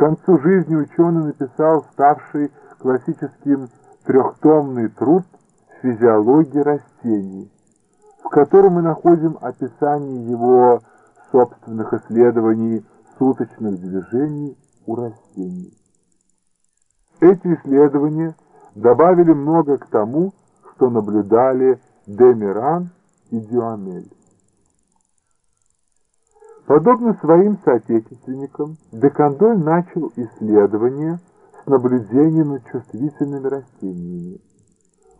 концу жизни ученый написал ставший классическим трехтомный труд «Физиология растений», в котором мы находим описание его собственных исследований суточных движений у растений. Эти исследования добавили много к тому, что наблюдали Демиран и Дюамель. Подобно своим соотечественникам, Декандоль начал исследование с наблюдения над чувствительными растениями.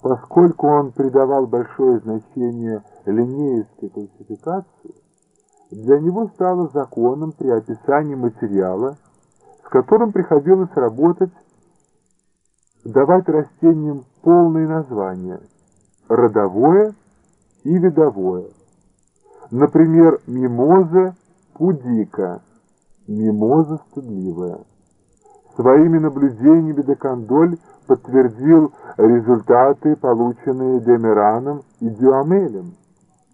Поскольку он придавал большое значение линеевской классификации, для него стало законом при описании материала, с которым приходилось работать, давать растениям полные названия – родовое и видовое. Например, мимоза пудика, мимоза стыдливая. Своими наблюдениями Декандоль подтвердил результаты, полученные Демираном и Дюамелем,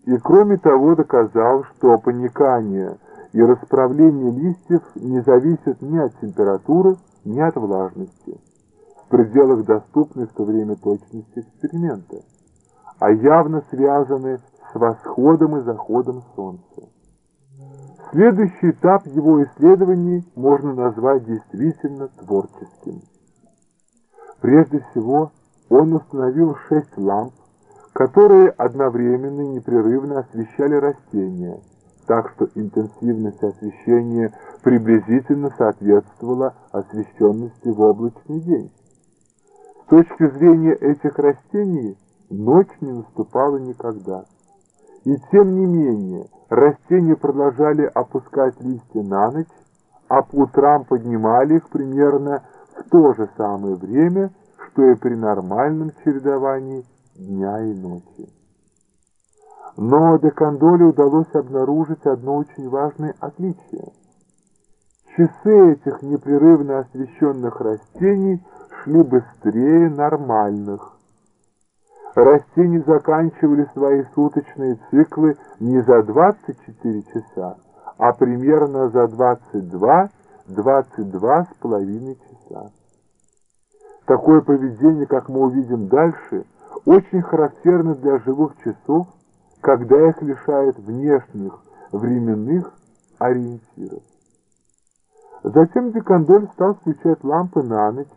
и кроме того доказал, что паникание и расправление листьев не зависят ни от температуры, ни от влажности, в пределах доступной в то время точности эксперимента, а явно связаны с восходом и заходом солнца. Следующий этап его исследований можно назвать действительно творческим. Прежде всего, он установил шесть ламп, которые одновременно и непрерывно освещали растения, так что интенсивность освещения приблизительно соответствовала освещенности в облачный день. С точки зрения этих растений, ночь не наступала никогда. И тем не менее, растения продолжали опускать листья на ночь, а по утрам поднимали их примерно в то же самое время, что и при нормальном чередовании дня и ночи. Но Декандоле удалось обнаружить одно очень важное отличие. Часы этих непрерывно освещенных растений шли быстрее нормальных, Растения заканчивали свои суточные циклы не за 24 часа, а примерно за 22-22 с половиной часа. Такое поведение, как мы увидим дальше, очень характерно для живых часов, когда их лишают внешних временных ориентиров. Затем Декандоль стал включать лампы на ночь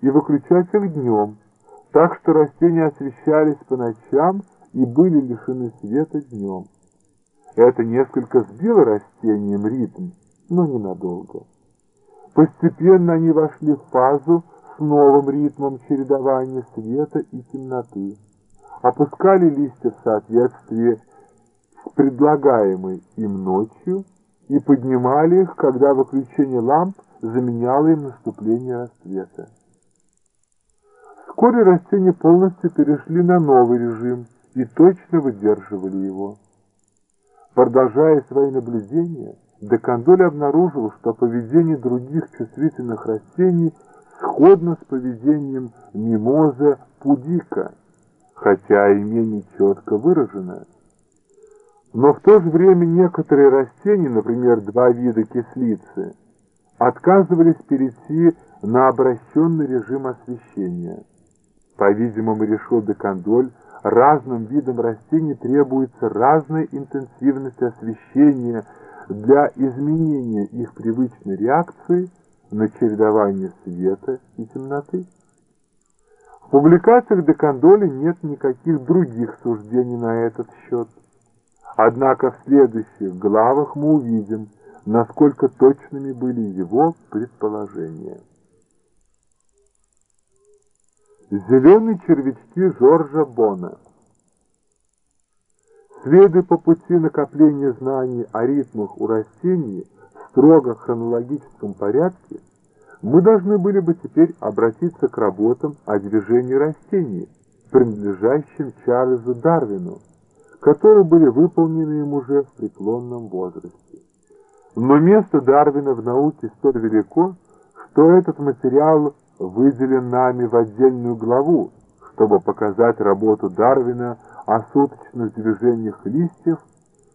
и выключать их днем, так что растения освещались по ночам и были лишены света днем. Это несколько сбило растениям ритм, но ненадолго. Постепенно они вошли в фазу с новым ритмом чередования света и темноты, опускали листья в соответствии с предлагаемой им ночью и поднимали их, когда выключение ламп заменяло им наступление рассвета. Вскоре растения полностью перешли на новый режим и точно выдерживали его. Продолжая свои наблюдения, Декандоль обнаружил, что поведение других чувствительных растений сходно с поведением мимоза пудика, хотя и менее четко выражено. Но в то же время некоторые растения, например, два вида кислицы, отказывались перейти на обращенный режим освещения. По-видимому, решил Декандоль, разным видам растений требуется разная интенсивность освещения для изменения их привычной реакции на чередование света и темноты. В публикациях Декандоля нет никаких других суждений на этот счет. Однако в следующих главах мы увидим, насколько точными были его предположения. Зеленые червячки Жоржа Бона. Следуя по пути накопления знаний о ритмах у растений в строго хронологическом порядке, мы должны были бы теперь обратиться к работам о движении растений, принадлежащим Чарльзу Дарвину, которые были выполнены им уже в преклонном возрасте. Но место Дарвина в науке столь велико, что этот материал выделен нами в отдельную главу, чтобы показать работу Дарвина о суточных движениях листьев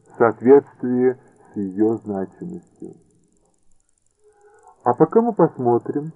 в соответствии с ее значимостью. А пока мы посмотрим,